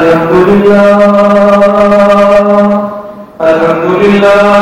الحمد لله الحمد لله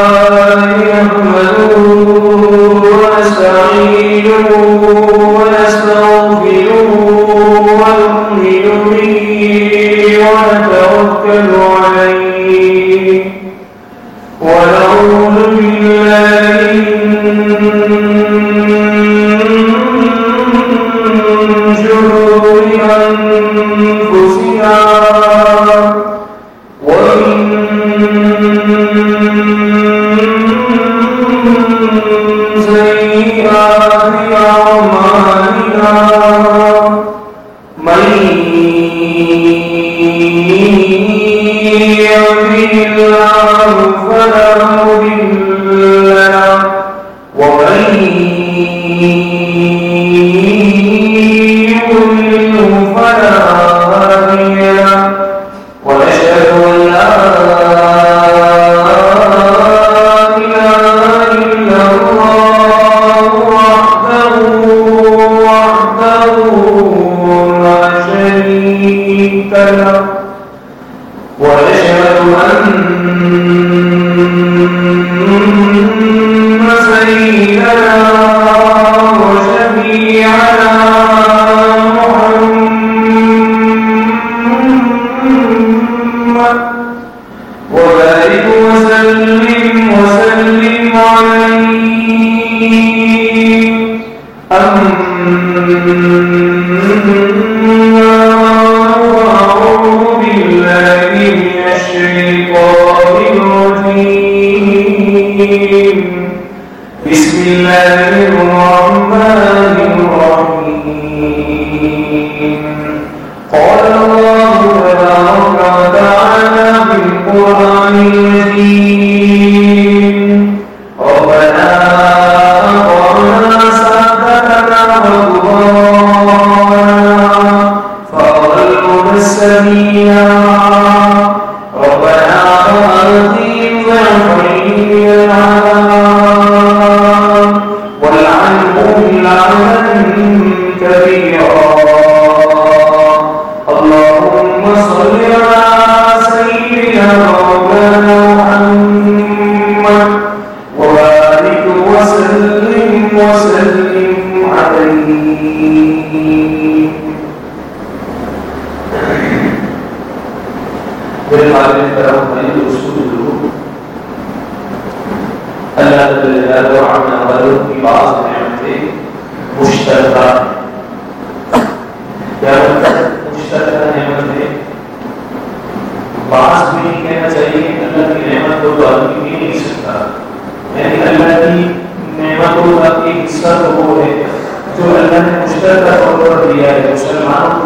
فلا مضل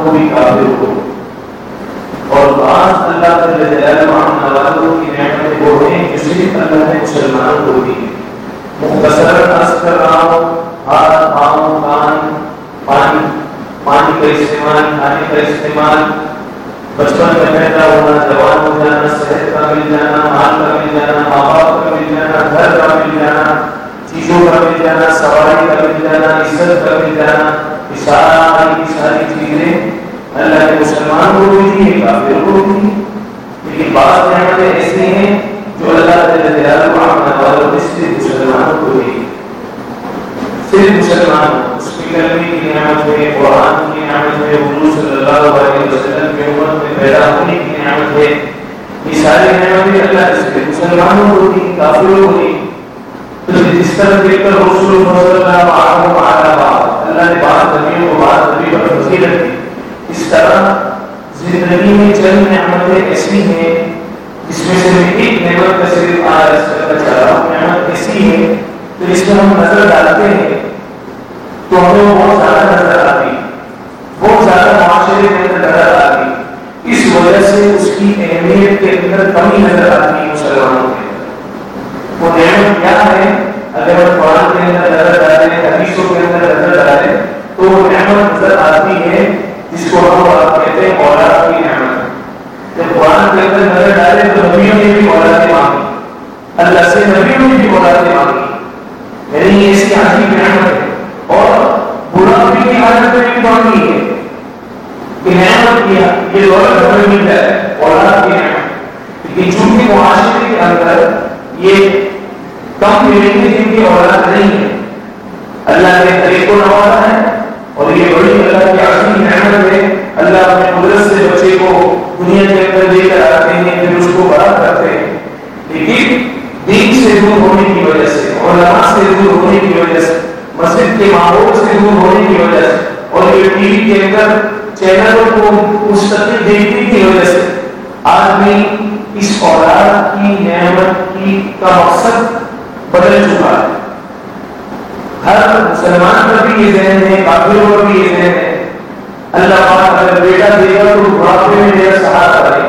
کو بھی کافر کو اور بعض اللہ تعالی جلال والوں کی نعمتیں وہ ہیں جو صرف اللہ نے مسلمانوں کو دی۔ مختصر عرض کر رہا ہوں، ہاتھ، پاؤں، کان، پانی پانی کا استعمال، کھانے کا استعمال، بچپن میں پیدا ہونا، جوان ہو جانا، صحت کا مل جانا، مال کا مل جانا، ماں باپ کا مل جانا، گھر کا مل جانا، چیزوں کا مل جانا، سواری کا مل جانا، عزت کا مل جانا یہ ساری کی ساری چیزیں اللہ کے مسلمان کو بھی دی کافر کو بھی دی لیکن بعض نعمتیں ایسی ہیں جو اللہ تعالی جلال والوں نے صرف مسلمانوں کو دی صرف مسلمان اس کی کلمے کی نعمت ہے، قرآن کی نعمت ہے، حضور صلی اللہ علیہ وسلم کے امت میں پیدا ہونے کی نعمت ہے۔ یہ ساری نعمتیں اللہ نے صرف مسلمانوں کو دی کافروں کو دی تو جس طرح دیکھ کر رسول اللہ صلی اللہ علیہ وسلم اللہ نے بعض نبیوں کو بعض نبی پر فضیلت دی اس طرح زندگی میں چند نعمتیں ایسی ہیں جس میں سے ایک نعمت کا صرف آج کرنا چاہ رہا ہوں، نعمت ایسی ہے تو اس میں ہم نظر ڈالتے ہیں تو ہمیں بہت زیادہ نظر آتی بہت زیادہ معاشرے کے اندر نظر آتی اس وجہ سے اس کی اہمیت کے اندر کمی نظر آتی مسلمانوں کے اندر۔ وہ نعمت کیا ہے؟ اگر ہم قرآن کے اندر نظر ڈالیں حدیثوں کے اندر نظر ڈالیں تو وہ نعمت نظر آتی ہے جس کو ہم آپ کہتے ہیں اولاد کی نعمت۔ جب قرآن کے اندر نظر ڈالے تو نبیوں نے بھی اولادیں مانگی۔ اللہ سے نبیوں نے بھی اولادیں مانگی۔ یعنی یہ اس کی عجیب نعمت ہے۔ اور بڑھاپے کی حالت میں بھی مانگی ہے؟ کہ نعمت کیا؟ یہ دولت ہمیں مل جائے، اولاد کی نعمت۔ لیکن چونکہ معاشرے کے اندر یہ کم ملیں گے جن کی اولاد نہیں ہے اللہ نے طریق کو نوازا ہے اور یہ بڑی اللہ کی عظیم نعمت ہے۔ اللہ اپنے قدرت سے بچے کو دنیا کے اندر لے کر آتے ہیں، پھر اس کو بڑا کرتے ہیں۔ لیکن دین سے دور ہونے کی وجہ سے اور نماز سے دور ہونے کی وجہ سے، مسجد کے ماحول سے دور ہونے کی وجہ سے اور یہ ٹی وی کے اندر چینلوں کو مستقل دیکھنے کی وجہ سے، آدمی اس اولاد کی نعمت کی کا مقصد بدل چکا ہے۔ ہر مسلمان پر بھی یہ ذہن ہے، کافروں پر بھی یہ ذہن ہے۔ اللہ پاک اگر بیٹا دے گا تو بڑھاپے میں میرا سہارا کرے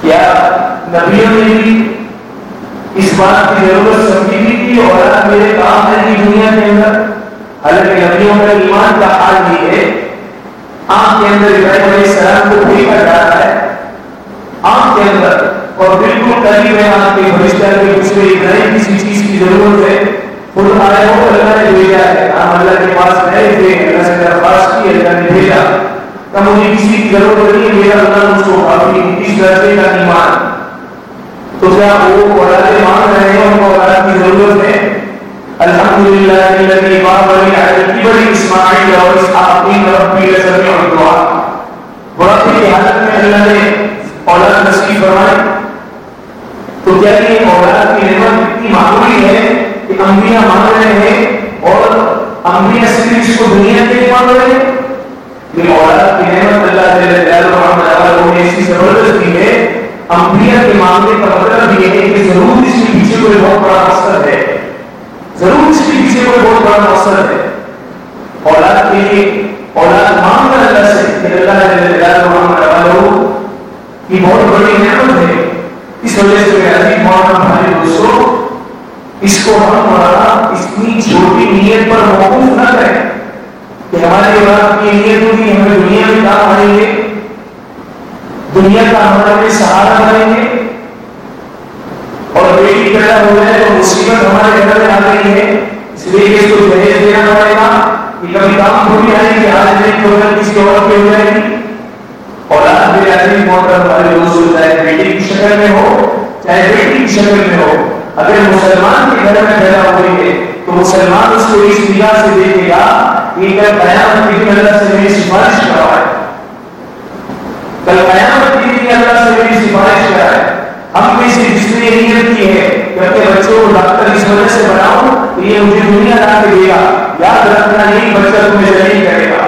کیا نبیوں نے بھی اس بات کی ضرورت سمجھی بھی تھی اور آج میرے کام ہے کہ دنیا کے اندر حالانکہ نبیوں کا ایمان کا حال یہ ہے۔ آنکھ کے اندر ابراہیم علیہ السلام کو بھیجا جا رہا ہے۔ آنکھ کے اندر اور بالکل قریب ہے آنکھ کے فرشتہ کے اس میں ابراہیم کسی چیز کی ضرورت ہے۔ خود آئے ہو اللہ نے بھیجا ہے۔ ہم اللہ کے پاس گئے تھے، اللہ سے درخواست کی، اللہ نے بھیجا۔ کہ مجھے کسی کی ضرورت نہیں میرا اللہ مجھ کو کافی اس درجے کا ایمان۔ تو کیا وہ اولاد مان رہے ہیں ان کو اولاد کی ضرورت ہے؟ الحمد الحمدللہ الذي باب لي على الكبر اسماعیل اور اسحاق ربی لسميع الدعاء بڑھاپے کی حالت میں اللہ نے اولاد نصیب فرمائی تو کیا یہ اولاد کی نعمت اتنی معمولی ہے کہ انبیاء مان رہے ہیں اور انبیاء صرف اس کو دنیا کے لیے مان رہے ہیں. یہ اولاد کی نعمت اللہ تعالی تعالی محمد علیہ نے ایسی زبردست دی ہے انبیاء کے معاملے کا مطلب یہ ہے کہ ضرور اس کے پیچھے کوئی بہت بڑا مقصد ہے۔ ضرور اس کے پیچھے کوئی بہت بڑا مقصد ہے۔ اولاد کے لیے اولاد مانگ اللہ سے کہ اللہ تعالی محمد علیہ کی بہت بڑی نعمت ہے۔ اس وجہ سے میرے عزیز مولانا بھائی دوستوں۔ اس کو ہم ہمارا اتنی چھوٹی نیت پر موقف نہ کریں کہ ہماری اولاد کی نیت ہوگی ہمیں دنیا میں کام آئیں گے، دنیا کا ہمارے لیے سہارا بنیں گے۔ اور بیٹی پیدا ہو جائے تو مصیبت ہمارے گھر میں آ گئی ہے۔ اس لیے کہ اس کو دہیج دینا پڑے گا کہ کبھی کام تھوڑی آئے گی، آج نہیں تو کسی اور کی ہو جائے گی۔ اولاد میرے عزیز محترم والے دوست چاہے بیٹی کی شکل میں ہو چاہے بیٹی کی شکل میں ہو اگر مسلمان کے گھر میں پیدا ہوئی ہے تو مسلمان اس کو اس نگاہ سے دیکھے گا کہ کل قیامت کے دن اللہ سے میری سفارش کروائے کل قیامت کے دن اللہ سے میری سفارش کرائے ہم میں سے جس نے نیت کی ہے۔ کہ اپنے بچوں کو ڈاکٹر اس وجہ سے بناؤں، تو یہ مجھے دنیا لا کے دے گا۔ یاد رکھنا نہیں بچہ تمہیں ذلیل کرے گا۔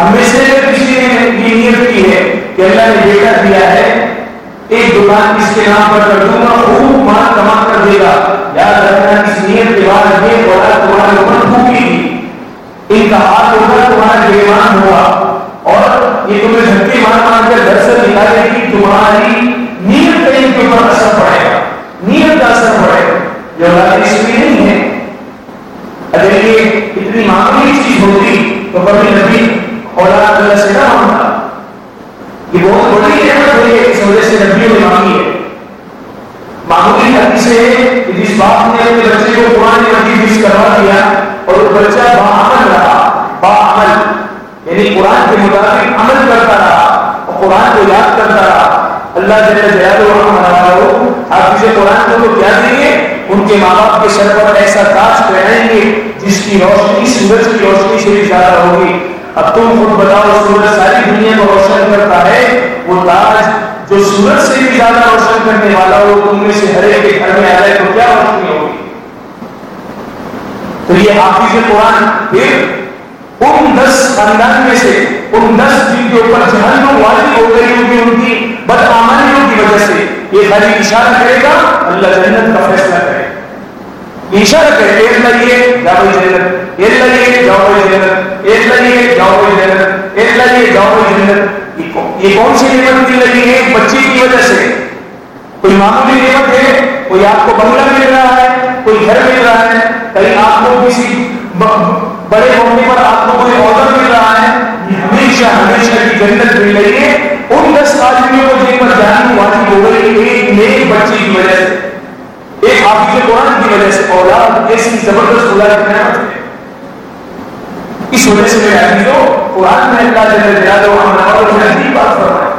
ہم میں سے کسی نے نیت کی ہے۔ کہ اللہ نے بیٹا دیا ہے، ایک دکان اس کے نام پر کر دوں گا، خوب مال کما کر دے گا۔ یاد رکھنا اس نیت کے بعد یہ بڑا تمہارے اوپر پھوکی گی۔ ان کا ہاتھ اوپر تمہارا بےمان ہوا۔ اور یہ تمہیں دھکے مار مار کر گھر سے نکالے گی تمہاری نیت پہ ان کے اوپر اثر پڑے گا۔ نیت کا اثر پڑے گا۔ یہ اولاد اس لیے نہیں ہے۔ اگر یہ اتنی معمولی چیز ہوتی تو کبھی نبی اولاد اللہ سے نہ مانگتا یہ بہت بڑی نعمت ہوئی ہے اس وجہ سے نبیوں نے مانگی ہے معمولی حدیث ہے کہ جس باپ نے اپنے بچے کو قرآن مجید مس کروا دیا اور وہ بچہ باعمل رہا باعمل یعنی قرآن کے مطابق عمل کرتا رہا اور قرآن کو یاد کرتا رہا اللہ جل جلالہ حافظ قرآن کو کیا دیں گے ان کے ماں باپ کے سر پر ایسا تاج پہنائیں گے جس کی روشنی سورج کی روشنی سے بھی زیادہ ہوگی اب تم خود بتاؤ سورج ساری دنیا کو روشن کرتا ہے؟ وہ تاج جو سورج سے بھی زیادہ روشن کرنے والا ہو تم میں سے ہر ایک کے گھر میں آ جائے تو کیا روشنی ہوگی؟ تو یہ حافظ قرآن پھر ان دس خاندان میں سے، ان دس جن کے اوپر جہنم واجب ہو گئی ہوگی، ان کی بدعمالیوں کی وجہ سے یہ خالی اشارہ کرے گا، اللہ جنت کا فیصلہ کرے گا۔ اشارہ کرے ایک لگیے جاؤ جی جنت، ایک لگیے جاؤ جی جنت، ایک لگیے جاؤ جی یہ کون سی نعمت کی لگی ہے؟ بچے کی وجہ سے۔ کوئی معمولی نعمت ہے، کوئی آپ کو بنگلہ مل رہا ہے، کوئی گھر مل رہا ہے، کہیں آپ کو کسی بڑے موقع پر آپ کو کوئی عہدہ مل رہا ہے، ہمیشہ ہمیشہ کی جنت مل رہی ہے۔ ان دس آدمیوں کو جن پر جانی واجب ہو گئی ایک نیک بچے کی وجہ سے۔ ایک حافظ قرآن کی وجہ سے اولاد ایسی زبردست اولاد کی نعمت ہے۔ اس وجہ سے میرے عزیزوں، قرآن میں اللہ جل جلالہ اور عجیب بات فرمائے۔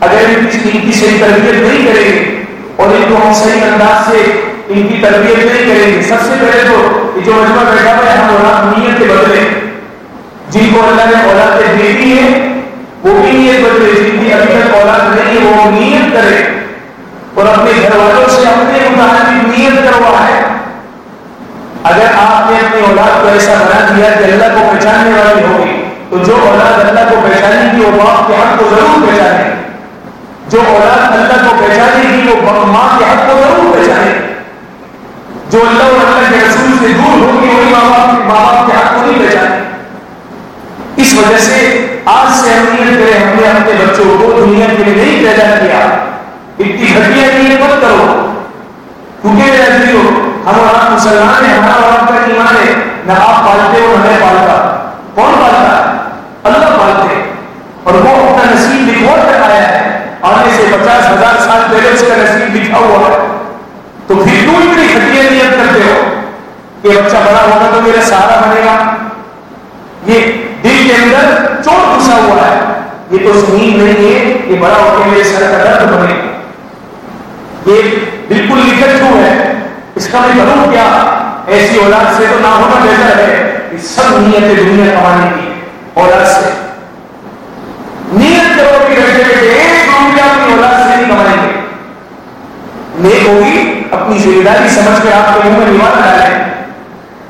اگر ان کی ان کی صحیح تربیت نہیں کریں گے اور ان کو ہم صحیح انداز سے ان کی تربیت نہیں کریں گے، سب سے پہلے تو جو مجمع بیٹھا ہوا ہے، ہم اولاد نیت کے بدلے۔ جن کو اللہ نے اولاد دے دی ہے وہ بھی نیت بدلے، جن کی ابھی تک اولاد نہیں ہے وہ نیت کرے۔ اور اپنے گھر والوں سے اپنے متعلق نیت ہے۔ اگر آپ نے اپنی اولاد کو ایسا بنا دیا کہ اللہ کو پہچاننے والی ہوگی، تو جو اولاد اللہ کو پہچانے گی، وہ باپ کے حق کو ضرور پہچانے۔ جو اولاد اللہ کو پہچانے گی، وہ ماں کے حق کو ضرور پہچانے۔ جو اللہ اور اللہ کے رسول سے دور ہوگی وہی ماں باپ ماں باپ کے حق کو نہیں پہچانے۔ اس وجہ سے آج سے اہمیت کرے ہم نے اپنے بچوں کو دنیا کے لیے نہیں پیدا کیا۔ گھٹیا نیت مت کرو کیونکہ میرے ہو ہم اور آپ مسلمان ہیں ہمارا اور آپ کا ایمان ہے نہ آپ پالتے ہو نہ میں پالتا کون پالتا ہے اللہ پالتے اور وہ اپنا نصیب لکھوا کر آیا ہے آنے سے پچاس ہزار سال پہلے اس کا نصیب لکھا ہوا ہے تو پھر کیوں اتنی کھٹیا نیت کرتے ہو کہ بچہ بڑا ہوگا تو میرا سہارا بنے گا یہ دل کے اندر چوٹ گھسا ہوا ہے یہ تو زمین نہیں ہے یہ بڑا ہو کے میرے سر کا درد بنے گا یہ بالکل لکھت کیوں ہے۔ اس کا مطلب میں کروں کیا ایسی اولاد سے تو نہ ہونا بہتر ہے سب نیت دنیا کمانے کی اولاد سے۔ نیت کرو کہ بیٹھے بیٹھے ایک روپیہ اپنی اولاد سے نہیں کمائیں گے۔ نیک ہوگی اپنی ذمہ داری، سمجھ کر آپ کے منہ میں نیوال ڈالیں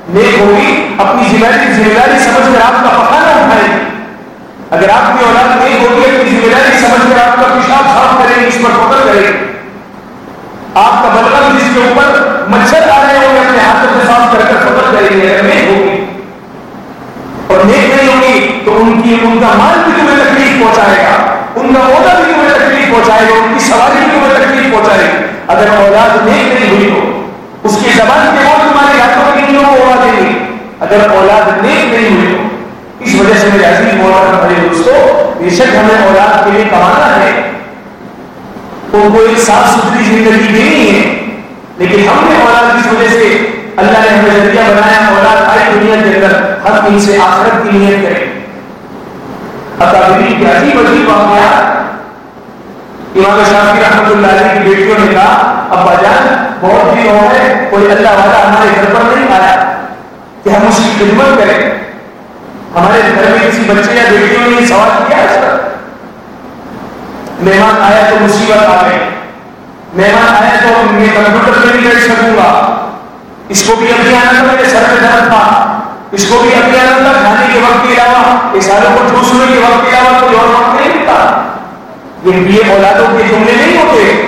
نیک ہوگی اپنی ذمہ داری سمجھ کر آپ کا پخانا اٹھائیں اگر آپ کی اولاد نیک ہوگی اپنی ذمہ داری سمجھ کر آپ کا پیشاب صاف کریں گے اس پر فکر کریں گے آپ کا بلغم جس کے اوپر مچھر آ رہے ہوں گے اپنے ہاتھوں سے صاف کر کر فکر کریں گے اگر نیک ہوگی اور نیک نہیں ہوگی تو ان کی ان کا مال بھی تمہیں تکلیف پہنچائے گا ان کا عہدہ بھی تمہیں تکلیف پہنچائے گا ان کی سواری بھی تمہیں تکلیف پہنچائے گی اگر اولاد نیک نہیں ہوئی تو، اس کی زبان کے وہ تمہارے ہاتھوں کی نیوں کو اڑا دیں گی اگر اولاد نیک نہیں ہوئی تو، اس وجہ سے میرے عزیز مولانا بڑے دوستوں بے شک ہمیں اولاد کے لیے کمانا ہے۔ ان کو ایک صاف ستھری زندگی دینی ہے۔ لیکن ہم نے اولاد کی وجہ سے اللہ نے ہمیں ذریعہ بنایا، اولاد آئی دنیا کے اندر ہم ان سے آخرت کی نیت کریں اکابری کی عجیب عجیب واقعات امام شافی رحمۃ اللہ علیہ کی بیٹیوں نے کہا، ابا جان، بہت دن ہو گئے، کوئی اللہ والا ہمارے گھر پر نہیں آیا۔ کہ ہم اس کی خدمت کریں۔ ہمارے گھر میں کسی بچے یا بیٹیوں نے سوال کیا اس پر؟ مہمان آیا تو مصیبت آ گئی۔ مہمان آیا تو میں کمپیوٹر پہ نہیں بیٹھ سکوں گا۔ اس کو بھی ابھی آنا تھا میرے سر میں درد تھا۔ اس کو بھی ابھی آنا تھا کھانے کے وقت کے علاوہ اشاروں کو ٹھوسنے کے وقت کے علاوہ کوئی اور وقت نہیں ملتا یہ یہ اولادوں کے جملے نہیں ہوتے۔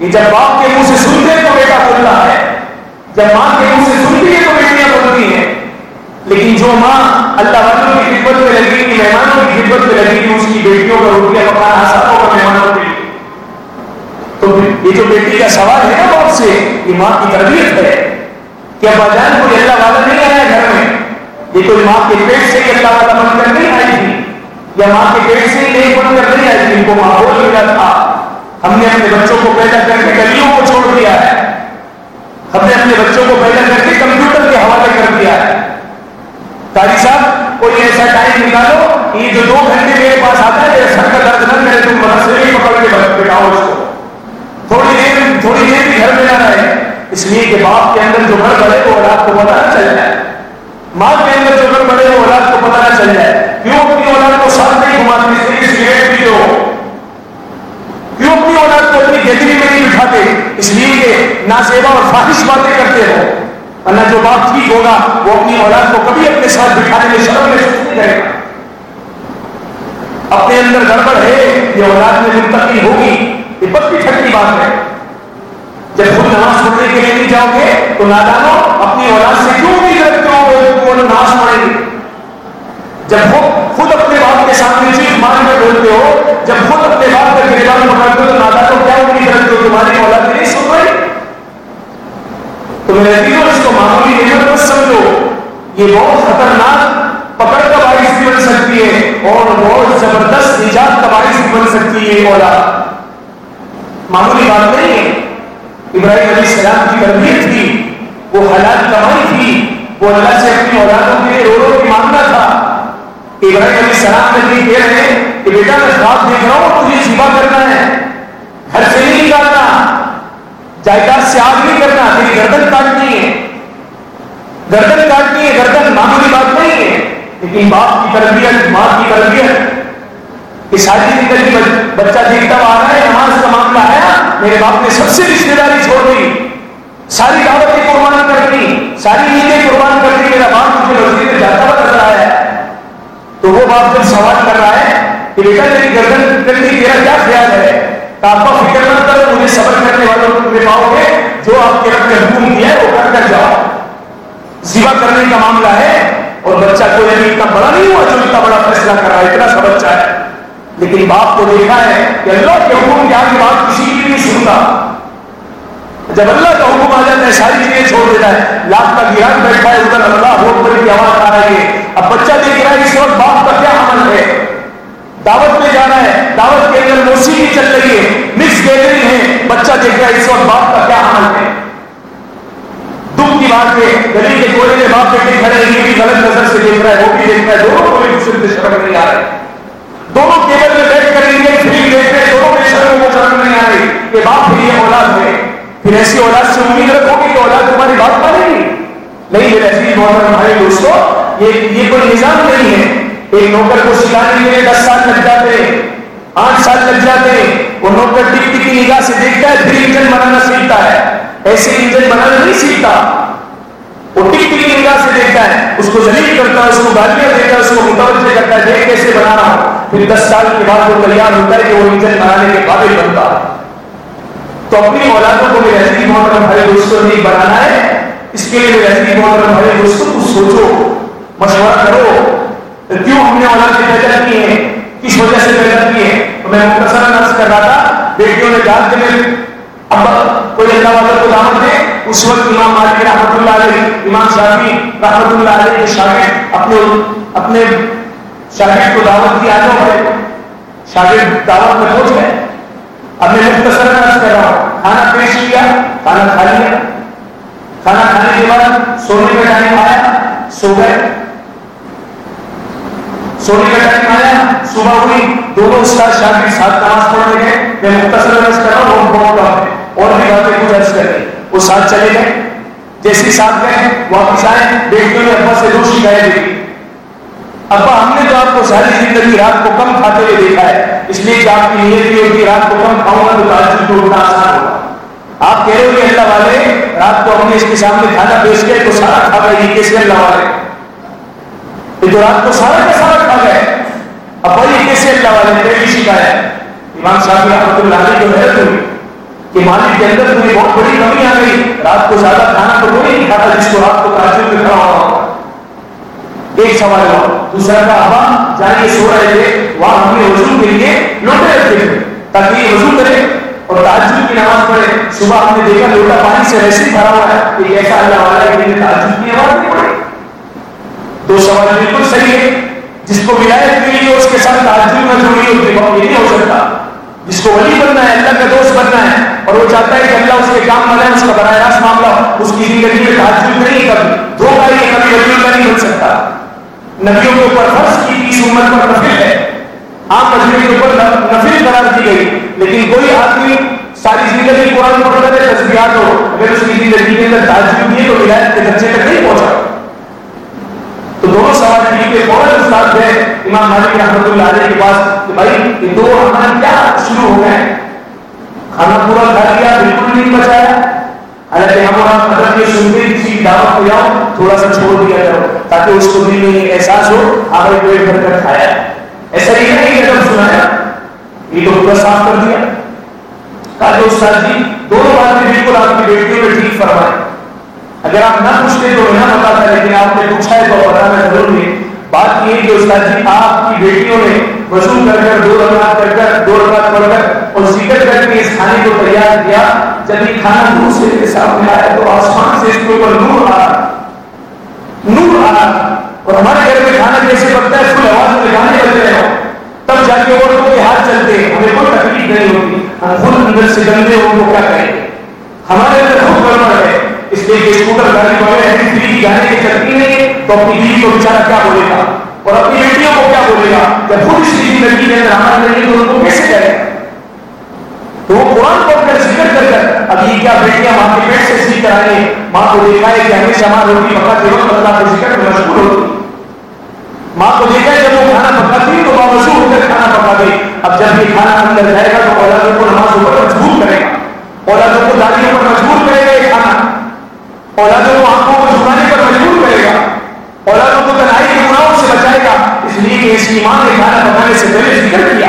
یہ جب باپ کے منہ سے سنتے تو بیٹا بولتا ہے۔ جب ماں کے منہ سے سنتی ہے تو بیٹیاں بولتی ہیں۔ لیکن جو ماں اللہ والوں کی خدمت میں لگی گی مہمانوں کی خدمت میں لگی گی اس کی بیٹیوں کا روٹیاں پکانا آسان ہوگا مہمانوں کے لیے۔ تو یہ جو بیٹی کا سوال ہے نا باپ سے، یہ ماں کی تربیت ہے۔ کہ ابا جان کوئی اللہ والا نہیں آیا یہ کوئی ماں کے پیٹ سے ہی اللہ والا بن کر نہیں آئی تھی۔ یا ماں کے پیٹ سے ہی نہیں بن کر نہیں آئی تھی۔ ان کو ماحول ملا تھا۔ ہم نے اپنے بچوں کو پیدا کر کے گلیوں کو چھوڑ دیا ہے۔ ہم نے اپنے بچوں کو پیدا کر کے کمپیوٹر کے حوالے کر دیا ہے۔ قاری صاحب، کوئی ایسا ٹائم نکالو یہ جو دو گھنٹے میرے پاس آتا ہے، میرے سر کا درد نہ کرے، تم مدرسے ہی پکڑ کے بٹھاؤ اس کو۔ تھوڑی دیر تھوڑی دیر بھی گھر میں نہ رہے۔ اس لیے کہ باپ کے اندر جو گھر بڑھے وہ اولاد کو پتا نہ چل جائے۔ ماں کے اندر جو گھر بڑھے وہ پتا چل جائے کیوں اپنی اولاد کو ساتھ نہیں گھماتے اس لیے سگریٹ بھی دو کیوں اپنی اولاد کو اپنی گیدری میں نہیں بٹھاتے۔ اس لیے کہ نہ اور خواہش باتیں کرتے ہو ورنہ جو باپ ٹھیک ہوگا، وہ اپنی اولاد کو کبھی اپنے ساتھ بٹھانے میں شرم میں نہیں کرے گا۔ اپنے اندر گڑبڑ ہے یہ اولاد میں منتقل ہوگی، یہ پکی ٹھنڈی بات ہے۔ جب خود نماز پڑھنے کے لیے نہیں جاؤ گے، تو نادانو اپنی اولاد سے کیوں نہیں کرتے ہو؟ وہ نماز پڑھیں گے جب خود خود اپنے باپ کے سامنے چیز مان کر بولتے ہو، جب خود اپنے باپ کا گریبان پکڑتے ہو تو نادا نادانو کیا امید رکھتے ہو؟ تمہاری اولاد نہیں سن رہی؟ تو میرے عزیزوں، اس کو معمولی نعمت مت سمجھو، یہ بہت خطرناک پکڑ کا باعث بھی بن سکتی ہے اور بہت زبردست نجات کا باعث بھی بن سکتی ہے اولاد معمولی بات نہیں ہے۔ ابراہیم علیہ السلام کی تربیت تھی، وہ حلال کمائی تھی، وہ اللہ سے اپنی اولادوں کے لیے رو رو کے مانگنا تھا۔ ابراہیم علیہ السلام نے کہہ رہے ہیں کہ بیٹا میں خواب دیکھ رہا ہوں تجھے سیوا کرنا ہے۔ گھر سے نہیں نکالنا جائیداد سے آگ نہیں کرنا۔ تیری گردن کاٹنی ہے۔ گردن کاٹنی ہے، گردن معمولی بات نہیں ہے۔ لیکن باپ کی تربیت، ماں کی تربیت۔ کہ شادی زندگی بچہ دیکھتا آ رہا ہے نماز کا معاملہ آیا میرے باپ نے سب سے رشتے داری چھوڑ دی۔ ساری دعوتیں قربان کر دی۔ ساری نیتیں قربان کر دی۔ میرا باپ مجھے مسجد میں جاتا ہوا نظر آیا ہے۔ تو وہ باپ جب سوال کر رہا ہے کہ بیٹا تیری گردن کرنے تیرا کیا خیال ہے؟ تو آپ کا فکر مت کرو مجھے صبر کرنے والوں کو پاؤ گے، جو آپ کے رب نے حکم دیا ہے وہ کر کر جاؤ۔ سیوا کرنے کا معاملہ ہے اور بچہ کوئی ابھی اتنا بڑا نہیں ہوا جو اتنا بڑا فیصلہ کر رہا ہے، اتنا سا بچہ ہے لیکن باپ کو دیکھا ہے کہ اللہ کے حکم کے آگے بات کسی کی نہیں سنتا۔ جب اللہ کا حکم آ جاتا ہے ساری چیزیں چھوڑ دیتا ہے۔ لاکھ کا گران بیٹھا ہے، ادھر اللہ ہو بڑی کی آواز آ رہی ہے۔ اب بچہ دیکھ رہا ہے، اس وقت باپ کا کیا عمل ہے؟ دعوت میں جانا ہے۔ دعوت کے اندر موسیقی چل رہی ہے۔ مکس گیدرنگ ہے۔ بچہ دیکھ رہا ہے، اس وقت باپ کا کیا عمل ہے؟ دکھ کی بات ہے، گلی کے کونے میں باپ بیٹے کھڑے ہیں، یہ بھی غلط نظر سے دیکھ رہا ہے، وہ بھی دیکھ رہا ہے۔ دونوں کو ایک دوسرے سے شرم نہیں آ رہے۔ دونوں کیبل میں بیٹھ کر انڈین فلم دیکھ رہے ہیں، دونوں میں شرم کو شرم نہیں آ رہی۔ کہ باپ پھر پھر ایسی اولاد سے امید رکھو گی کہ اولاد تمہاری بات مانے گی۔ نہیں میرے عزیز محترم بھائی دوستو، یہ یہ کوئی نظام نہیں ہے۔ ایک نوکر کو سکھانے کے لیے دس سال لگ جاتے ہیں، آٹھ سال لگ جاتے ہیں۔ وہ نوکر ٹک ٹک کی نگاہ سے دیکھتا ہے، پھر انجن بنانا سیکھتا ہے۔ ایسے انجن بنانا نہیں سیکھتا۔ وہ ٹک ٹک کی نگاہ سے دیکھتا ہے، اس کو ذلیل کرتا ہے، اس کو گالیاں دیتا ہے، اس کو متوجہ کرتا ہے، دیکھ کیسے بنا رہا ہوں۔ پھر دس سال کے بعد وہ تیار ہوتا ہے کہ وہ انجن بنانے کے قابل بنتا ہے۔ تو اپنی اولادوں کو میرے عزیز محترم بھائی دوستوں نہیں بنانا ہے، اس کے لیے میرے عزیز محترم بھائی دوستوں کچھ سوچو، مشورہ کرو کیوں ہم نے اولاد پیدا کی ہے کس وجہ سے پیدا کی ہے تو میں مختصر نرس کر رہا تھا، بیٹیوں نے جان کے میں اب کوئی اللہ والا کو دعوت دے، اس وقت امام مالک رحمۃ اللہ علیہ، امام شافی رحمۃ اللہ علیہ کے شاگرد اپنے اپنے شاگرد کو دعوت دی آ جاؤ شاگرد دعوت میں پہنچ گئے۔ اب میں مختصر عرض کر رہا ہوں کھانا پیش کیا، کھانا کھا لیا۔ کھانا کھانے کے بعد سونے کا ٹائم آیا، سو گئے۔ سونے کا ٹائم آیا، صبح ہوئی، دونوں استاد شاگرد جی ساتھ نماز پڑھنے گئے میں مختصر عرض کر رہا ہوں بہت کم ہے۔ اور بھی باتیں کچھ عرض کر وہ ساتھ چلے گئے، جیسے ساتھ گئے، واپس آئے، بیٹیوں نے ابا سے دو شکایت دی ابا، ہم نے تو آپ کو ساری زندگی رات کو کم کھاتے ہوئے دیکھا ہے، اس لیے کہ آپ کی نیت بھی ہوتی رات کو کم کھاؤں گا تو تاجر کو اٹھنا آسان ہوگا۔ آپ کہہ رہے ہو کہ اللہ والے، رات کو ہم نے اس کے سامنے کھانا پیش کیا تو سارا کھا گئے، یہ کیسے اللہ والے؟ یہ تو رات کو سارا کا سارا کھا گئے۔ ابا، یہ کیسے اللہ والے؟ پہلی شکایت امام صاحب رحمۃ اللہ علیہ جو حیرت ہوئی کہ مالک کے اندر تمہیں بہت بڑی کمی آ گئی۔ رات کو زیادہ کھانا تو کوئی نہیں کھاتا جس کو رات کو تاجر میں کھڑا ہوا ایک سوال ہوا دوسرا کا ہوا جہاں یہ سو رہے تھے وہاں ہم نے وضو کے لیے لوٹے رکھے تھے تاکہ یہ وضو کرے اور تاجر کی نماز پڑھے۔ صبح ہم نے دیکھا لوٹا پانی سے ویسے ہی بھرا ہوا ہے۔ کہ ایسا اللہ والا ہے کہ تاجر کی نماز نہیں پڑھے۔ دو سوال بالکل صحیح ہے۔ جس کو ولایت ملی ہے اس کے ساتھ تاجر میں جڑی ہوتی ہے یہ نہیں ہو سکتا۔ جس کو ولی بننا ہے، اللہ کا دوست بننا ہے اور وہ چاہتا ہے کہ اللہ اس کے کام بنائے اس کا براہ راست معاملہ اس کی زندگی میں تاجر نہیں کبھی۔ دو بار یہ کبھی ولی کا نہیں بن سکتا۔ نبیوں کے اوپر فرض کی تیس عمر پر نفل ہے۔ عام مجموعے کے اوپر نفل قرار دی گئی۔ لیکن کوئی آدمی ساری زندگی قرآن پڑھ رہے تصویرات ہو، اگر اس کی زندگی کے اندر تاجر دیے تو ولایت کے درجے تک نہیں پہنچا۔ تو دونوں سوال ٹھیک ہے فوراً استاد گئے امام مالک رحمۃ اللہ علیہ کے پاس کہ بھائی، یہ دو عمل کیا شروع ہو گئے؟ کھانا پورا کھا لیا، بالکل نہیں بچایا حالانکہ ہم اور آپ مدد یہ سنتے کسی دعوت کو جاؤ تھوڑا سا چھوڑ دیا جاؤ تاکہ اس کو دل میں احساس ہو آپ نے پیٹ بھر کر کھایا ایسا ہی نہیں کہ جب سنایا، یہ تو پورا صاف کر دیا۔ کہا کہ استاد جی دونوں باتیں بالکل آپ کی بیٹیوں میں ٹھیک فرمائے اگر آپ نہ پوچھتے تو میں نہ بتاتا لیکن آپ نے پوچھا ہے تو بتانا ضرور ہے بات یہ کہ استاد جی آپ کی بیٹیوں نے وضو کر کر، دو رکعت کر کر، دو رکعت پڑھ کر، اور ذکر کر کے اس کھانے کو تیار کیا۔ جب یہ کھانا نور سے کے سامنے آیا تو آسمان سے اس کے اوپر نور آ نور آ اور ہمارے گھر میں کھانا کیسے بنتا ہے فل آواز میں گانے بج رہے ہو تب جا کے اور کوئی ہاتھ چلتے ہمیں کوئی تکلیف نہیں ہوتی۔ ہم خود اندر سے گندے ہو تو کیا کریں؟ ہمارے اندر خود گڑبڑ ہے۔ اس لیے کہ اسکوٹر گاڑی والے ایسی فری کی گاڑی کی چلتی نہیں تو اپنی بیوی کو بیچارہ کیا بولے گا؟ اور اپنی بیٹیوں کو کیا بولے گا؟ جب خود اس کی زندگی کے اندر عمل نہیں تو ان کو کیسے کرے؟ گا تو وہ قرآن کو اپنے ذکر کر کر ابھی کیا بیٹیاں ماں کے پیٹ سے سیکھ کر آئیں ماں کو دیکھا ہے کہ ہمیشہ ماں روٹی پکاتے وقت اللہ کے ذکر میں مشغول ہوتی۔ ماں کو دیکھا ہے جب وہ کھانا پکاتی تو ماں مشہور ہو کر کھانا پکا گئی۔ اب جب یہ کھانا اندر جائے گا تو اولادوں کو نماز پر مجبور کرے گا۔ اولادوں کو دادیوں پر مجبور کرے گا یہ کھانا۔ اولادوں کو آنکھوں کو جھکانے پر مجبور کرے گا۔ اولادوں کو تنہائی اس لیے کہ کی ماں نے کھانا پکانے سے پہلے ذکر کیا۔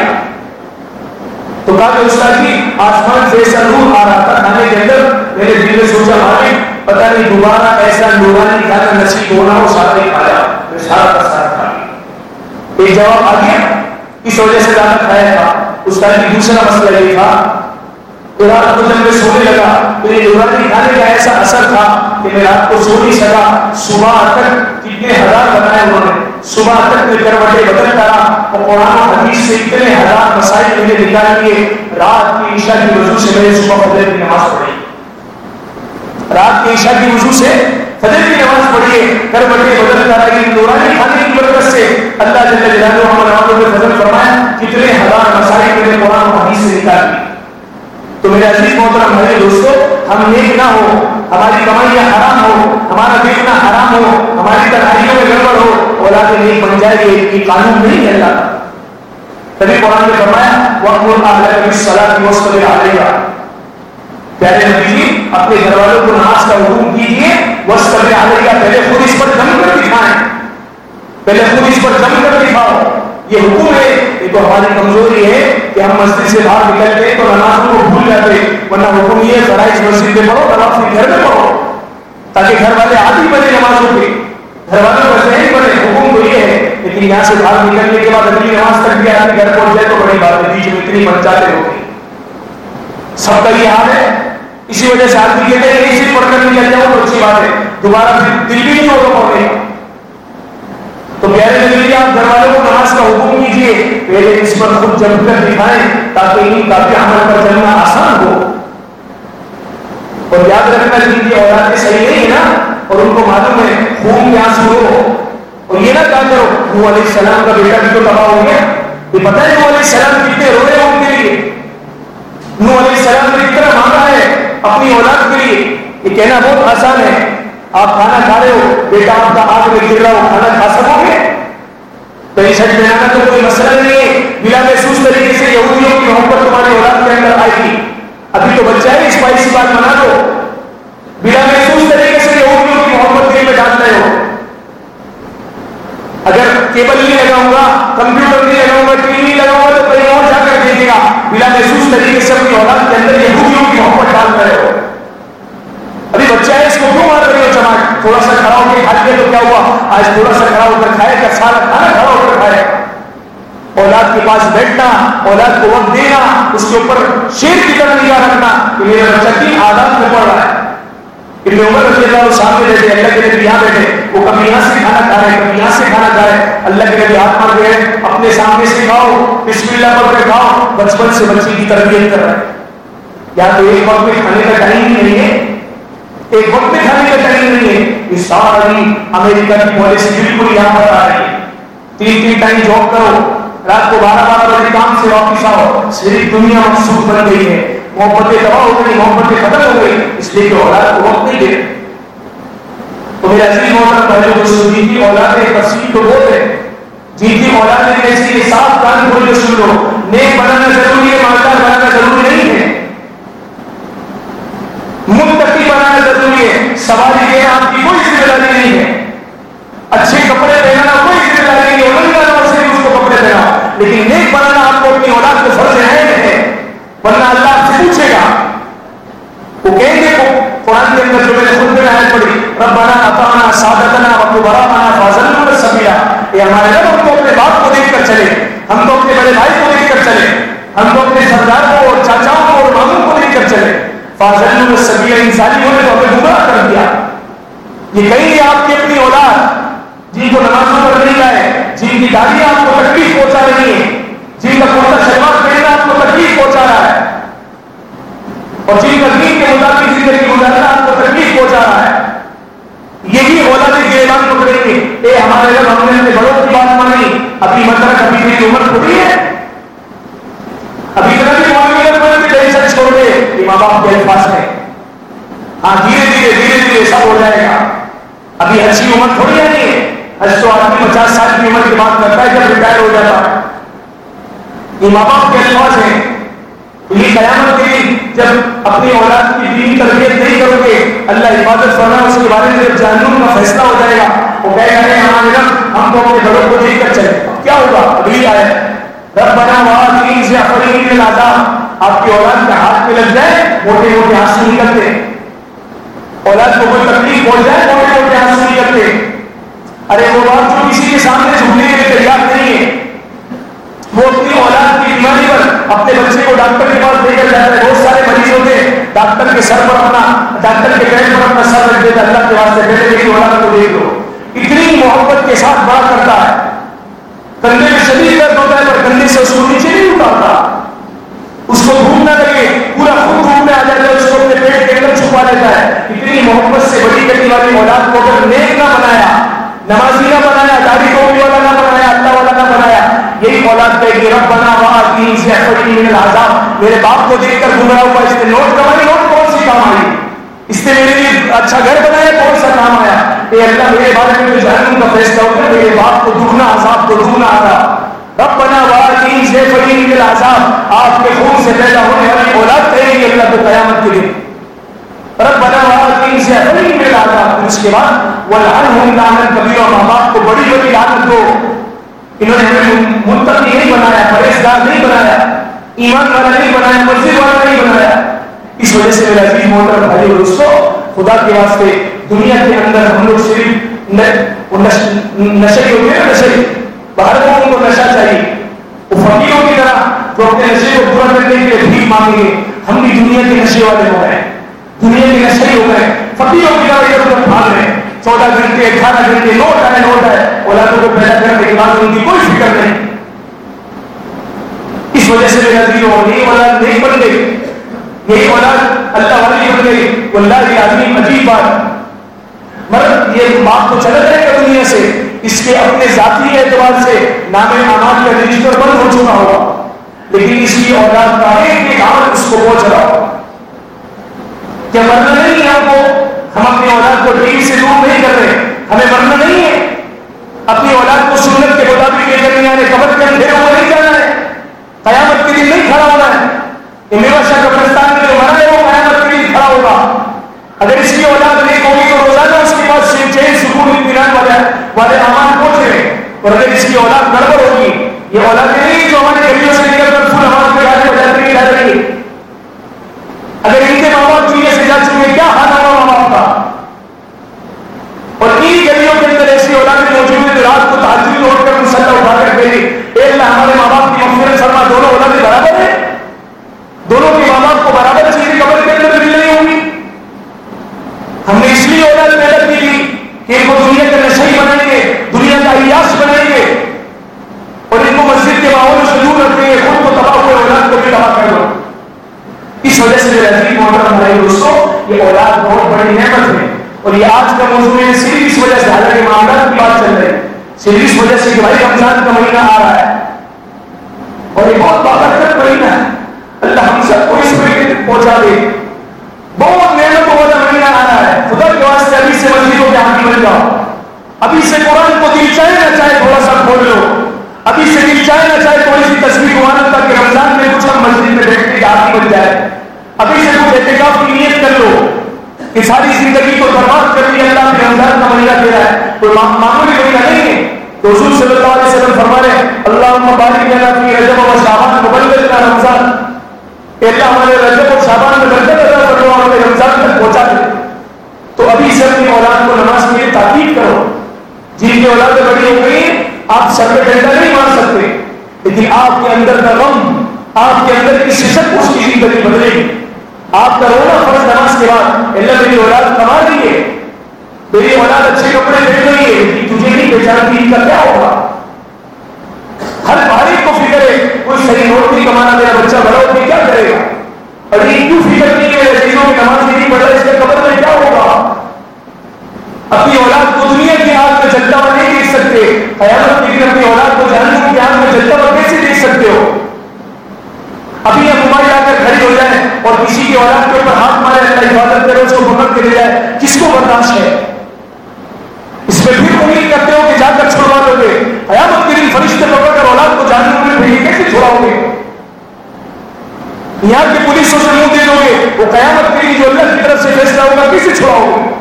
تو کہا کہ استاد جی آسمان سے ایسا نور آ رہا تھا کھانے کے اندر۔ میرے دل میں سوچا بھائی پتہ نہیں دوبارہ ایسا نورانی کھانا نصیب ہونا ہو سارا نہیں کھایا میں سارا کا سارا کھا لیا۔ ایک جواب آ گیا۔ اس وجہ سے زیادہ کھایا تھا۔ استاد کی دوسرا مسئلہ یہ تھا تو رات کو جب میں سونے لگا تو یہ نورانی کھانے کا ایسا اثر تھا کہ میں رات کو سو نہیں سکا۔ صبح تک کتنے ہزار بنائے انہوں نے۔ صبح تک میں کروٹے بدلتا رہا اور قرآن حدیث سے اتنے ہزار مسائل مجھے نکال لیے رات کی عشاء کی وجہ سے میں صبح فجر کی نماز پڑھی۔ رات کی عشاء کی وجہ سے فجر کی نماز پڑھیے کروٹے بدلتا رہا یہ نورانی کھانے کی برکت سے اللہ جل جلالہ ہمارے نوازوں نے فضل فرمایا، کتنے ہزار مسائل میں قرآن حدیث سے نکال لیے تو میرے عزیز محترم بھائی دوستو، ہم نیک نہ ہو ہماری کمائیاں حرام ہو ہمارا دیکھنا حرام ہو، ہماری تنہائیوں میں گڑبڑ ہو، اولاد نیک بن جائے گی، یہ قانون نہیں ہے اللہ تبھی قرآن نے فرمایا وقت اللہ کبھی صلاح کی وسط میں گا پیارے نبی جی اپنے گھر والوں کو نماز کا حکم کیجیے وسط میں آ گا پہلے خود اس پر جم کر دکھائیں پہلے خود اس پر جم کر دکھاؤ یہ حکم ہے، یہ تو ہماری کمزوری ہے کہ ہم مسجد سے باہر نکلتے ہیں تو نمازوں کو بھول جاتے ہیں۔ ورنہ حکم یہ ہے فرائض مسجد میں پڑھو نماز کے گھر میں پڑھو، تاکہ گھر والے آدھی بنے نمازوں کے گھر والوں کو صحیح پڑھے حکم تو یہ ہے، لیکن یہاں سے باہر نکلنے کے بعد اگلی نماز تک بھی آدمی گھر پہنچ جائے تو بڑی بات ہے، بیچ میں اتنی بن جاتے ہو گئی سب کا یہ حال ہے۔ اسی وجہ سے آدمی کہتے ہیں اسی پڑھ کر نکل جاؤ تو اچھی بات ہے۔ دوبارہ پھر دل بھی نہیں ہوگا پڑھنے تو پیارے نبی آپ گھر والوں کو نماز کا حکم کیجیے پہلے اس پر خود جم کر دکھائیں تاکہ ان کا بھی عمل پر چلنا آسان ہو۔ اور یاد رکھنا جن کی اولاد صحیح نہیں ہے نا، اور ان کو معلوم ہے خون کے آنسو ہو۔ اور یہ نہ کہا کرو نو علیہ السلام کا بیٹا بھی تو تباہ ہو گیا۔ یہ پتہ ہے نو علیہ السلام کتنے رو رہے ہیں ان کے لیے۔ نو علیہ السلام نے کتنا مانگا ہے اپنی اولاد کے لیے۔ یہ کہنا بہت آسان ہے۔ آپ کھانا کھا رہے ہو، بیٹا آپ کا آگ میں گر رہا ہو، کھانا کھا سکو گے؟ تو یہ میں آنا تو کوئی مسئلہ نہیں ہے۔ بلا محسوس طریقے سے یہودیوں کی محبت تمہاری اولاد کے اندر آئے گی۔ ابھی تو بچہ ہے اسپائسی بات منا دو۔ بلا محسوس طریقے سے یہودیوں کی محبت دل میں ڈال رہے ہو اگر کیبل نہیں لگاؤں گا، کمپیوٹر نہیں لگاؤں گا، ٹی وی نہیں لگاؤں گا، تو کہیں اور جا کر دیکھے گا۔ بلا محسوس طریقے سے اپنی اولاد کے اندر یہودیوں کی محبت ڈال رہے ہو۔ ابھی بچہ ہے، اس کو کیوں مار رہی ہو تھوڑا سا کھڑا ہو کے کھا لیا تو کیا ہوا؟ آج تھوڑا سا کھڑا ہو کر کھائے کیا سارا کھانا کھڑا ہو کر کھائے۔ اولاد کے پاس بیٹھنا، اولاد کو وقت دینا، اس کے اوپر شیر کی طرح نگاہ رکھنا کہ میرا بچہ کی آداب میں پڑ رہا ہے۔ ابن عمر رضی اللہ عنہ سامنے بیٹھے، اللہ کے نبی یہاں بیٹھے۔ وہ کبھی یہاں سے کھانا کھا رہے کبھی یہاں سے کھانا کھا رہے؟ اللہ کے نبی ہاتھ مار گئے، اپنے سامنے سے کھاؤ بسم اللہ پڑھ کے کھاؤ بچپن سے بچی کی تربیت کر رہے۔ یا تو ایک وقت میں کھانے کا ٹائم ہی نہیں ہے ایک وقت میں کھانے کا ٹائم نہیں ہے۔ یہ ساری امریکہ کی پالیسی بالکل یہاں پر آ رہی ہے تین تین ٹائم جاب کرو۔ رات کو بارہ بارہ بجے کام سے واپس آؤ۔ صرف دنیا مقصود بن گئی ہے۔ محبتیں تباہ ہو گئی، محبتیں ختم ہو گئی۔ اس لیے کہ اولاد کو وقت نہیں دے تو میرے عزیز محترم بھائی دوستوں جن کی اولاد تفصیل تو بہت ہے۔ جن کی اولاد نے ایسی ہے صاف کان کھول کے سن لو۔ نیک بنانا ضروری ہے، مالدار بنانا ضروری نہیں ہے۔ متقی بنانا ضروری ہے سواری دینا آپ کی کوئی ذمہ داری نہیں ہے۔ اچھے کپڑے پہنانا کوئی ذمہ داری نہیں ہے انہوں نے سے اس کو کپڑے پہنا لیکن نیک بنانا آپ کو اپنی اولاد کو فرض ہے ورنہ اللہ آپ سے پوچھے گا۔ وہ کہیں گے قرآن کے اندر جو میں نے خود میں آیت پڑھی، ربنا اطعنا سادتنا وکبرانا فازلنا سبیلا یہ ہمارے رب، ہم کو اپنے باپ کو دیکھ کر چلے۔ ہم کو اپنے بڑے بھائی کو دیکھ کر چلے۔ ہم کو اپنے سردار کو اور چاچاؤں کو اور ماموں کو دیکھ کر چلے۔ فازلنا سبیلا انسانی ہونے تو ہمیں گمراہ کر دیا۔ یہ کہیں گے آپ کی اپنی اولاد، جن کو نمازوں پر نہیں لائے جن کی دادی آپ کو تکلیف پہنچا رہی ہے جن کا کرتا شلوار پہننا آپ کو تکلیف پہنچا رہا ہے، اور جن کا دین کے مطابق زندگی گزارنا آپ کو تکلیف پہنچا رہا ہے۔ یہی اولاد کے اعلان پکڑیں گے۔ اے ہمارے جب ہم نے اپنے بڑوں کی بات مانی۔ ابھی مطلب ابھی میری عمر تھوڑی ہے ابھی اتنا بھی معاملے میں ٹینشن کہ ماں باپ کے الفاظ میں ہاں دھیرے دھیرے دھیرے دھیرے سب ہو جائے گا۔ ابھی اچھی عمر تھوڑی ہے ہے۔ حج تو آدمی پچاس سال کی عمر کی بات کرتا ہے، جب ریٹائر ہو جاتا۔ ہے یہ ماں باپ کے الفاظ ہیں۔ یہ قیامت کے لیے جب اپنی اولاد کی دین تربیت نہیں کرو گے، اللہ حفاظت فرما اس کے بارے میں جب جہنم کا فیصلہ ہو جائے گا، وہ کہہ رہے ہیں ہمارے رب، ہم تو اپنے بڑوں کو دیکھ کر چلے۔ کیا ہوگا؟ ابھی آئے۔ رب بنا ہوا دین سے اپنی دین لاتا آپ کی اولاد کے ہاتھ میں لگ جائے، موٹے موٹے آنسو نکلتے۔ اولاد کو کوئی تکلیف ہو جائے، موٹے موٹے آنسو نکلتے۔ ارے، وہ بات جو کسی کے سامنے جھکنے کے لیے تیار نہیں ہے۔ وہ اپنی اولاد کی بیماری پر اپنے بچے کو ڈاکٹر کے پاس لے کر جاتا ہے۔ بہت سارے مریض ہوتے ہیں۔ ڈاکٹر کے سر پر اپنا، ڈاکٹر کے پیٹ پر اپنا سر رکھ دیتا اللہ کے واسطے بیٹے میری اولاد کو دیکھ لو۔ اتنی محبت کے ساتھ بڑا کرتا ہے۔ کندھے میں شدید درد ہوتا ہے، پر کندھے سے اس کو نیچے نہیں اٹھاتا۔ اس کو گھوم نہ لگے، پورا خود گھومنے آ جاتا ہے اس کو اپنے پیٹ کے اندر چھپا لیتا ہے۔ اتنی محبت سے بڑی کرنے والی اولاد کو اگر نیک نہ بنایا، نمازی نہ بنایا، داڑھی کو والا نہ بنایا اللہ والا نہ بنایا، یہی اولاد کہے گی رب بنا ہوا دین سے اپنی من العذاب۔ میرے باپ کو دیکھ کر گمراہ ہوا، اس نے نوٹ کمائی، نوٹ کون سی کام آئی؟ اس نے میرے لیے اچھا گھر بنایا، کون سا کام آیا؟ اے اللہ، میرے بارے میں جو جہنم کا فیصلہ ہوتا ہے میرے باپ کو دگنا عذاب کو دگنا آ رہا۔ رب بنا سے اپنی من العذاب. آپ کے خون سے پیدا ہونے والی اولاد کہے گی اللہ کو قیامت کے لیے. رب بنا سے اپنی من العذاب. اس کے بعد ولعنہم لعنت کبیرہ ماں باپ کو بڑی بڑی لعنت دو. انہوں نے ہمیں منتقی نہیں بنایا، پرہیزگار نہیں بنایا، ایمان والا نہیں بنایا مسجد والا نہیں بنایا. اس وجہ سے میرا عزیز محترم بھائی اور دوستو، خدا کے واسطے دنیا کے اندر ہم لوگ صرف نشے ہوتے ہیں نشے باہر لوگوں کو نشہ چاہیے وہ فقیروں کی طرح جو اپنے نشے کو پورا کرنے کے لیے بھیک مانگیں گے، ہم بھی دنیا کے نشے والے ہو گئے۔ دنیا کے نشے ہی ہو گئے۔ فقیروں کی طرح ادھر ادھر بھاگ رہے۔ ہیں چودہ گھنٹے، اٹھارہ گھنٹے نوٹ ہے نوٹ ہے اولادوں کو پیدا کرنے کے بعد ان کی کوئی فکر نہیں۔ اس وجہ سے میرا دل اور یہ اولاد نہیں بن گئی۔ یہی اولاد اللہ والی بن گئی۔ اللہ کی آدمی عجیب بات۔ مرد، یہ باپ تو چلا جائے گا دنیا سے۔ اس کے اپنے ذاتی اعتبار سے نام امان کا رجسٹر بند ہو چکا ہوگا، لیکن اس کی اولاد کا ایک ایک عمل اس کو پہنچ رہا ہوگا۔ کیا مرنا نہیں ہے ہم کو؟ ہم اپنی اولاد کو دین سے دور نہیں کر رہے، ہمیں مرنا نہیں ہے۔ اپنی اولاد کو سنت کے مطابق یہ کرنے آنے قبر کے یعنی اندھیروں کو نہیں جانا ہے۔ قیامت کے دن نہیں کھڑا ہونا ہے۔ میرا شاہ قبرستان میں جو مرا ہے، وہ قیامت کے دن کھڑا ہوگا۔ اگر اس کی اولاد نہیں ہوگی تو روزانہ اس کے پاس چین سکون اطمینان والے والے امان پہنچ رہے اور اگر اس کی اولاد گڑبڑ ہوگی، یہ اولاد نہیں جو ہمارے گلیوں سے نکل کر پھول ہمارے پہ گاڑی بجاتے نہیں رہ رہی اگر ان کے ماں باپ چوئے سے جا چکے کیا حال ہوگا ماں باپ کا؟ اور ان گلیوں کے اندر ایسی اولاد موجود ہے رات کو تاجری لوٹ کر مسلح اٹھا کر گئی اے اللہ ہمارے ماں باپ کی مغفرت فرما، دونوں اولادیں برابر ہیں دونوں کے ماں باپ کو برابر چیزیں قبر کے اندر مل رہی ہوں گی ہم نے اس لیے اولاد پیدا کی تھی کہ ان کو دنیا کا نشئی بنائیں گے دنیا کا عیاش بنائیں گے اور ان کو مسجد کے ماحول سے دور رکھیں گے خود کو تباہ ہوئے اولاد کو بھی تباہ کر دو اس وجہ سے میرے عزیز محترم بھائی دوستوں یہ اولاد بہت بڑی نعمت ہے۔ اور یہ آج کا موضوع ہے صرف وجہ سے، حالانکہ معاملات کی بات چل رہی ہے۔ صرف وجہ سے کہ بھائی رمضان کا مہینہ آ رہا ہے۔ اور یہ بہت بابرکت مہینہ ہے۔ اللہ ہم سب کو اس مہینے پہنچا دے۔ بہت نعمت والا مہینہ آ رہا ہے۔ خدا کے واسطے ابھی سے مسجدوں کے حامی بن جاؤ ابھی سے قرآن کو دل چاہے نہ چاہے تھوڑا سا کھول لو۔ ابھی سے دل چاہے نہ چاہے تھوڑی سی تصویر گوانا تاکہ رمضان میں کچھ ہم مسجد میں بیٹھنے کا حامی بن جائے ابھی سے کچھ احتجاج کی نیت کر لو کہ ساری زندگی کو برباد کر دیا اللہ نے رمضان کا مہینہ دے رہا ہے۔ کوئی معمولی مہینہ نہیں ہے۔ تو حضور صلی اللہ علیہ وسلم فرما رہے ہیں اللہ بارک لنا فی رجب و شعبان مبلغنا رمضان۔ اے اللہ، ہمارے رجب و شعبان میں برکت عطا فرما اور ہمیں رمضان تک پہنچا دے۔ تو ابھی سے اپنی اولاد کو نماز کے لیے تاکید کرو۔ جن کی اولادیں بڑی ہو گئی آپ سر پہ ڈنڈا نہیں مار سکتے۔ لیکن آپ کے اندر کا غم، آپ کے اندر کی ششت اس کی زندگی بدلے گی۔ آپ کا رونا فرض نماز کے بعد، اللہ میری اولاد کما رہی ہے، میری اولاد اچھے کپڑے پہن رہی ہے تجھے نہیں پہچانتی ان کا کیا ہوگا؟ ہر بھائی کو فکر ہے، کوئی صحیح نوٹ نہیں کمانا میرا بچہ بڑا ہو کے کیا کرے گا؟ اور یہ کیوں فکر نہیں ہے چیزوں کی نماز نہیں پڑھ رہا اس کے قبر میں کیا ہوگا؟ اپنی اولاد کو دنیا کی آگ میں چلتا ہوا نہیں دیکھ سکتے، قیامت کے دن اپنی اولاد کو جہنم کی آنکھ میں جلتا ہوا کیسے دیکھ سکتے ہو؟ ابھی یہ موبائل آ کر کھڑی ہو جائے اور کسی کی اولاد کے اوپر ہاتھ مارے اللہ حفاظت کرے، اس کو پکڑ کے لے جائے، کس کو برداشت ہے؟ اس میں پھر امید کرتے ہو کہ جا کر چھوڑوا دو گے۔ قیامت کے فرشتے پکڑ کر اولاد کو جہنم میں بھیجے کیسے چھوڑاؤ گے؟ یہاں کی پولیسوں سے منہ دے دو گے۔ وہ قیامت کے لیے جو اللہ کی طرف سے فیصلہ ہوگا کیسے چھوڑاؤ گے؟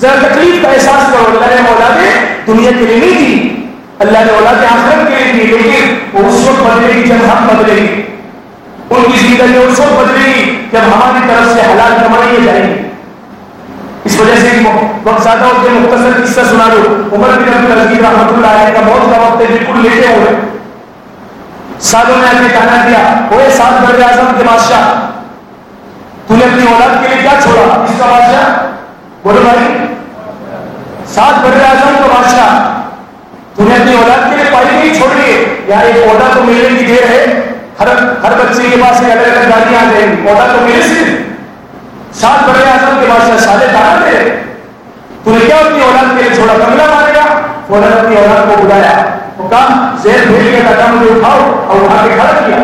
ذرا تکلیف کا احساس کرو۔ اللہ نے اولادیں دنیا کے لیے نہیں دی۔ اللہ نے اولاد آخرت کے لیے دی، لیکن وہ اس وقت بدلے گی جب ہم بدلے گی ان کی زندگی اس وقت بدلے گی جب ہماری طرف سے حلال کمائی جائیں۔ گی اس وجہ سے وقت زیادہ ہوتے مختصر قصہ سنا دو۔ عمر بن عبد العزیز رحمۃ اللہ علیہ کا موت کا وقت ہے، بالکل لیٹے ہوئے۔ سالوں نے آگے کہنا دیا وہ سات بر اعظم کے بادشاہ تو نے اپنی اولاد کے لیے کیا چھوڑا؟ اس کا بادشاہ؟ بولو بھائی۔ سات بر اعظم کا بادشاہ تو نے اپنی اولاد کے لیے پائی نہیں چھوڑ لیے یار، ایک پودا تو ملنے کی دیر ہے۔ ہر ہر بچے کے پاس الگ الگ گاڑیاں آ جائیں پودا تو ملے صرف سات بر اعظم کے بادشاہ سارے دانا تھے۔ تو نے کیا اپنی اولاد کے لیے چھوڑا کملا مارے گا فوراً اپنی اولاد کو بلایا۔ وہ کہا، زیر بھیج کے کہا مجھے اٹھاؤ اور اٹھا کے کھڑا کیا۔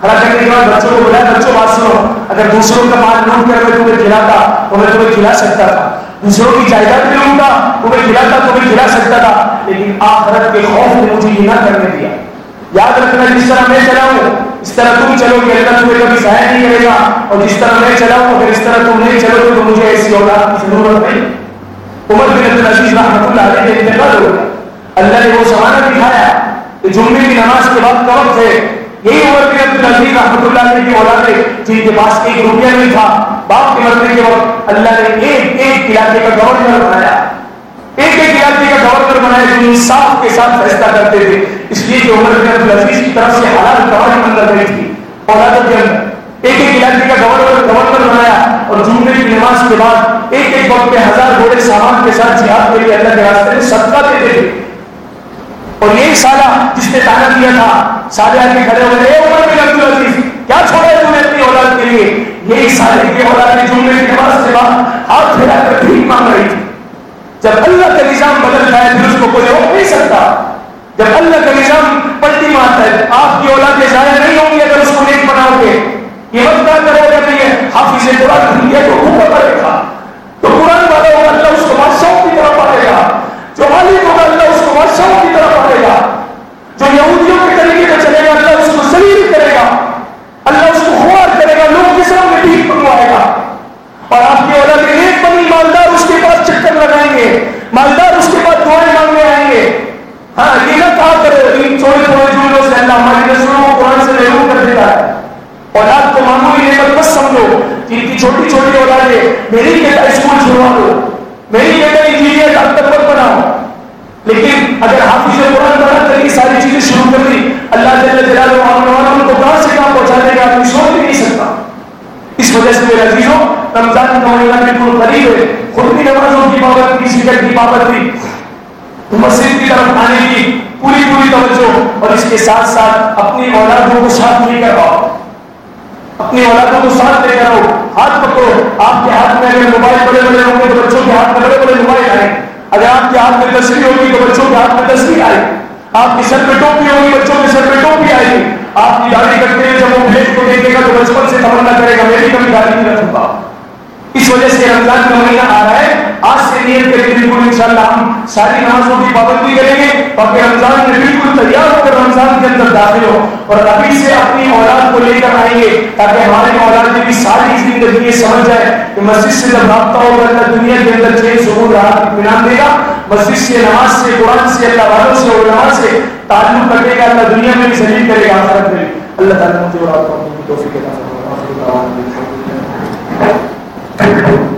کھڑا کرنے کے بعد بچوں کو بلایا، بچوں بات سنو۔ اگر دوسروں کا مال لوٹ کر میں تمہیں کھلاتا تو میں تمہیں کھلا سکتا تھا۔ دوسروں کی جائیداد بھی لوں گا تمہیں کھلاتا تمہیں کھلا سکتا تھا۔ لیکن آخرت کے خوف نے مجھے یہ نہ کرنے دیا۔ یاد رکھنا جس طرح میں چلاؤں، اس طرح تم چلو گے، اللہ تمہیں کبھی ضائع نہیں کرے گا۔ اور جس طرح میں چلاؤں، اگر اس طرح تم نہیں چلو گے، تو مجھے ایسی اولاد کی ضرورت نہیں۔ عمر بن عبد العزیز رحمۃ اللہ علیہ کے انتقال ہو گیا اللہ نے وہ زمانہ دکھایا کہ جمعے کی نماز کے بعد کا وقت ہے۔ یہی عمر بن عبد العزیز رحمۃ اللہ علیہ کی اولاد ہے، جن کے پاس ایک روپیہ نہیں تھا۔ باپ کے مرنے کے وقت اللہ نے ایک ایک علاقے کا گورنر بنایا۔ ایک ایک علاقے کا گورنر بنایا جو انصاف کے ساتھ فیصلہ کرتے تھے، اس لیے کہ عمر بن عبد العزیز کی طرف سے حلال کمائی اندر نہیں تھی۔ اولادوں کے اندر ایک ایک علاقے کا گورنر گورنر بنایا۔ اور جمعے کی نماز کے بعد ایک ایک وقت میں ہزار گھوڑے سامان کے ساتھ جہاد کے لیے اللہ کے راستے میں صدقہ دیتے تھے۔ اور یہی سالہ جس نے تانا دیا تھا سارے آ کے کھڑے ہوئے اے عمر بن عبد العزیز، کیا چھوڑا ہے تم نے اپنی اولاد کے لیے؟ یہی سالے کی اولاد نے جمعے کی نماز کے بعد ہاتھ پھیلا کر بھیک مانگ رہی تھی۔ جب اللہ کا نظام بدل جائے پھر اس کو کوئی روک نہیں سکتا۔ جب اللہ کا نظام پلٹی مارتا ہے آپ کی اولادیں ضائع نہیں ہوں گی اگر اس کو نیک بناؤ گے یہ وقت کیا کرے گا کہ یہ حافظ قرآن دنیا کو خوب کرے گا تو قرآن والا ہوگا اللہ اس کو بادشاہوں کی طرف پڑے گا جو مالک ہوگا اللہ اس کو بادشاہوں کی طرف پڑے گا جو یہودیوں کے طریقے پہ چلے گا اللہ اس کو ذلیل کرے گا اللہ اس کو خوار کرے گا لوگ کس طرح میں بھیک منگوائے گا اور آپ کی اولاد ایک بنی مالدار اس کے پاس چکر لگائیں گے مالدار اس کے پاس دعائیں مانگنے آئیں گے ہاں یہ نہ کہا کرو ان چھوٹے چھوٹے جملوں سے اللہ ہماری نسلوں کو قرآن سے محروم کر دیتا ہے اولاد کو معمولی نعمت بس سمجھو کہ ان کی چھوٹی چھوٹی اولادیں میری بیٹا اسکول چھوڑوا دو میری بیٹا انجینئر ڈاکٹر مت بناؤ لیکن اگر حافظ قرآن بنا کر یہ ساری چیزیں شروع کر دی اللہ جل جلالہ ان کو کہاں سے کہاں پہنچا دے گا آدمی سوچ بھی نہیں سکتا اس وجہ سے میرے عزیزوں رمضان کا مہینہ بالکل قریب ہے خود بھی نمازوں کی پابندی سکر کی پابندی مسجد کی طرف آنے کی پوری پوری توجہ اور اس کے ساتھ ساتھ اپنی اولادوں کو ساتھ لے کر آؤ۔ اپنی اولادوں کو ساتھ لے کر آؤ۔ ہاتھ پکڑو۔ آپ کے ہاتھ میں اگر موبائل بڑے بڑے ہوں گے تو بچوں کے ہاتھ میں بڑے بڑے موبائل آئے۔ اگر آپ کے ہاتھ میں تصویر ہوگی تو بچوں کے ہاتھ میں تصویر آئے۔ آپ کی سر پہ ٹوپی ہوگی بچوں کے سر پہ ٹوپی آئے۔ گی آپ کی داڑھی کرتے ہیں، جب وہ بھیج کو دیکھے گا تو بچپن سے تمنا کرے گا۔ میری کبھی داڑھی نہیں رکھوں گا۔ اس وجہ سے رمضان کا مہینہ آ رہا ہے۔ آج سے نیت کر کے بالکل انشاءاللہ ہم ساری نمازوں کی پابندی کریں گے۔ تاکہ رمضان میں بالکل تیار ہو کر رمضان کے اندر داخل ہو اور ابھی سے اپنی اولاد کو لے کر آئیں گے تاکہ ہمارے اولاد میں بھی ساری زندگی یہ سمجھ جائے کہ مسجد سے جب رابطہ ہوگا اللہ دنیا کے اندر چین سکون راحت اطمینان دے گا۔ مسجد سے نماز سے، قرآن سے، اللہ والوں سے، علماء سے تعلق کرے گا، اللہ دنیا میں بھی ذلیل کرے گا، آخرت میں اللہ تعالیٰ مجھے اور آپ کو توفیق عطا فرمائے۔ Thank you.